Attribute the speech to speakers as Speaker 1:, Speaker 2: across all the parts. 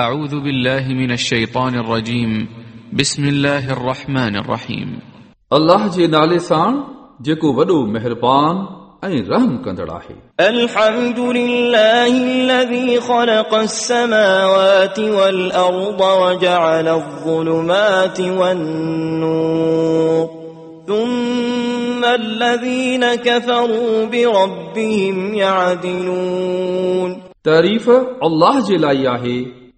Speaker 1: أعوذ بالله من الشيطان الرجيم بسم الله الرحمن الرحيم
Speaker 2: अल्लाह जे नाले सां जेको वॾो महिरबान ऐं रहम कंदड़ आहे
Speaker 3: الحمد لله الذي خلق السماوات والأرض وجعل الظلمات والنور ثم الذين كفروا بربهم يعدلون
Speaker 2: तारीफ़ अल्लाह जे लाइ आहे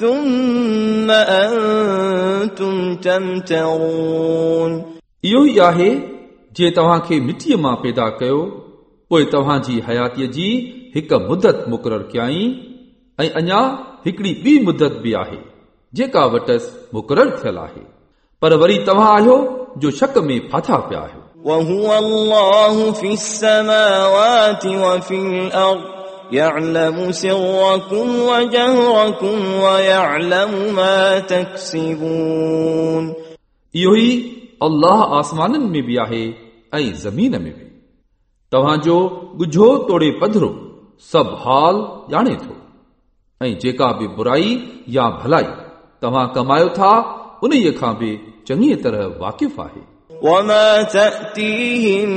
Speaker 3: ثم أنتم تمترون
Speaker 2: इहो ई आहे जे तव्हांखे मिटीअ मां पैदा कयो पोइ तव्हांजी हयातीअ जी हिकु मुदत मुक़ररु कयाई ऐं अञा हिकिड़ी ॿी मुदत बि आहे जेका वटसि मुक़ररु थियल आहे पर वरी तव्हां आहियो जो शक में फाथा पिया आहियो
Speaker 3: وهو الله في السماوات وفي الأرض يعلم سركم وجهركم ويعلم ما تكسبون
Speaker 2: इहो ई अल्लाह आसमाननि में बि आहे ऐं ज़मीन में बि तव्हांजो ॻुझो तोड़े पधरो सभु हाल ॼाणे थो ऐं जेका बि बुराई या भलाई तव्हां कमायो था उन खां बि चङी तरह वाक़िफ़ आहे
Speaker 3: وما تأتيهم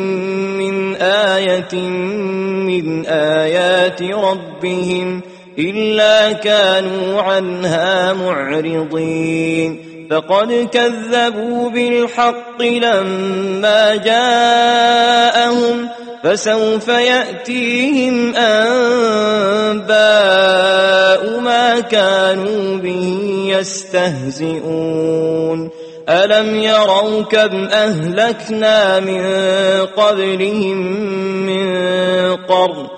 Speaker 3: من آية من آيات ربهم إلا كانوا عنها معرضين. فقد كذبوا بالحق لما جاءهم فسوف يأتيهم أنباء ما كانوا به يستهزئون. ألم يروا كم أهلكنا من قبلهم من قرن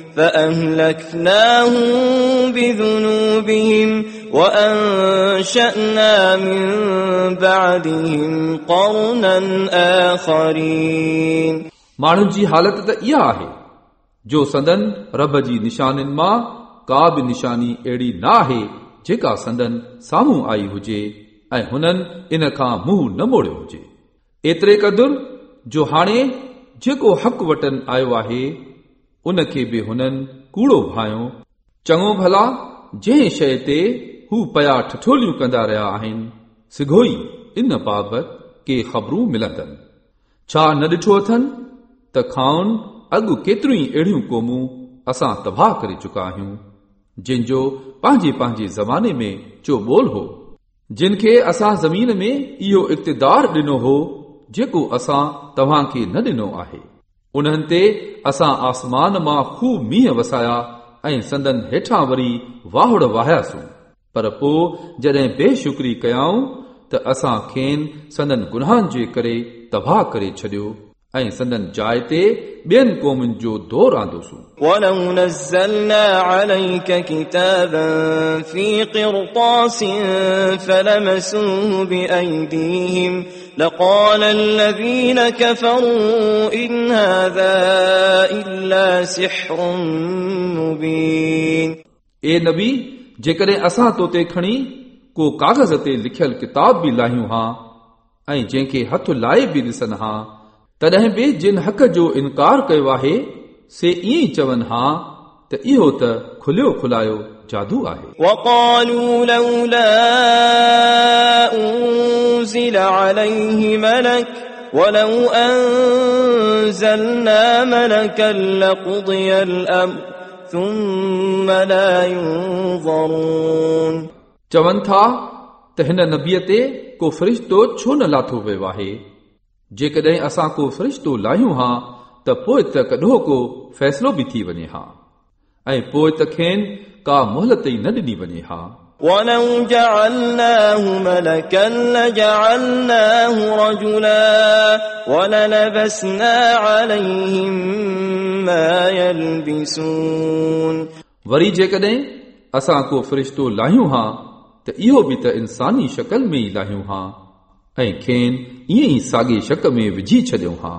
Speaker 3: فأهلكناهم بذنوبهم وأنشأنا من بعدهم قرنا آخرين
Speaker 2: माण्हुनि जी हालत त इहा आहे जो संदन रब जी निशानिन मां का बि निशानी अहिड़ी न आहे जेका संदन साम्हूं आई हुजे ऐं हुननि इन खां मुंहुं न मोड़ियो हुजे एतिरे क़दुरु जो हाणे जेको हक़ वटनि आयो आहे उन खे बि हुननि कूड़ो भायो। चङो भला, जंहिं शइ ते हू पया ठठोलियूं कंदा रहिया आहिनि, सिघोई इन बाबति के ख़बरूं मिलंदनि। छा न ॾिठो अथनि? त खाउन अॻु केतिरियूं ई अहिड़ियूं क़ौमूं असां तबाह करे चुका आहियूं जिन जो पंहिंजे पंहिंजे ज़माने में चोॿोल हो। जिन खे असां ज़मीन में इहो इक़्तिदार ॾिनो हो, जेको असां तव्हां खे न ॾिनो आहे। انهن تي اسان آسمان مان خوب مينهن وسايا ۽ سندن هيٺان وري واهڙ واهياسين. پر پوءِ جڏهن بيشڪري ڪيائون ته اسان کين سندن گناهن جي ڪري تباهه ڪري ڇڏيو ऐं संदन जाइ ते ॿियनि क़ौमुनि जो दौर आंदोसूं
Speaker 3: ولو نزلنا عليك كتابا في قرطاس فلمسوه بأيديهم لقال الذين كفروا إن هذا إلا سحر مبين
Speaker 2: ए नबी जेकॾहिं असां तो ते खणी को कागज़ ते लिखियल किताब बि लाहियूं हा ऐं जंहिंखे हथ लाए बि ॾिसनि हा तॾहिं बि जिन हक़ जो इनकार कयो आहे से ईअं ई चवनि हा त इहो त खुलियो खुलायो जादू आहे
Speaker 3: وقالوا لولا أنزل عليه ملك ولو أنزلنا ملكا لقضي الأمر ثم لا ينظرون
Speaker 2: चवनि था त हिन नबीअ ते को फ़रिश्तो छो न लाथो वियो आहे जेकॾहिं असां को फ़रिश्तो लाहियूं हा त पोइ त कॾो को फ़ैसिलो बि थी वञे हा ऐं पोइ त खेनि का मोहलत ई न ॾिनी वञे हा
Speaker 3: ولو جعلناه ملكا لجعلناه رجلا وللبسنا عليهم ما يلبسون
Speaker 2: वरी जेकॾहिं असां को फ़रिश्तो लाहियूं हा त इहो बि त इंसानी शकल में ई लाहियूं हा ऐं खेनि ईअं ई साॻे शक में विझी छॾियूं हा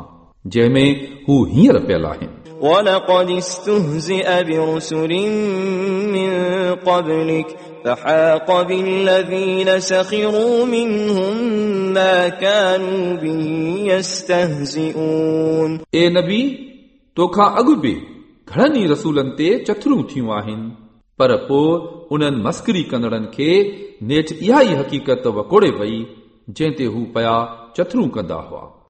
Speaker 2: जंहिंमें हू हींअर पियल आहिनि
Speaker 3: ولقد استهزئ برسل من قبلك فحاق بالذين سخروا منهم ما كانوا به يستهزئون
Speaker 2: ए नबी तोखां अॻु बि घणनि ई रसूलनि ते चथरूं थियूं आहिनि पर पोइ उन्हनि मस्करी कंदड़नि खे नेठि इहा ई हक़ीक़त वकोड़े वई जंहिं ते हू पिया चथरूं कंदा हुआ।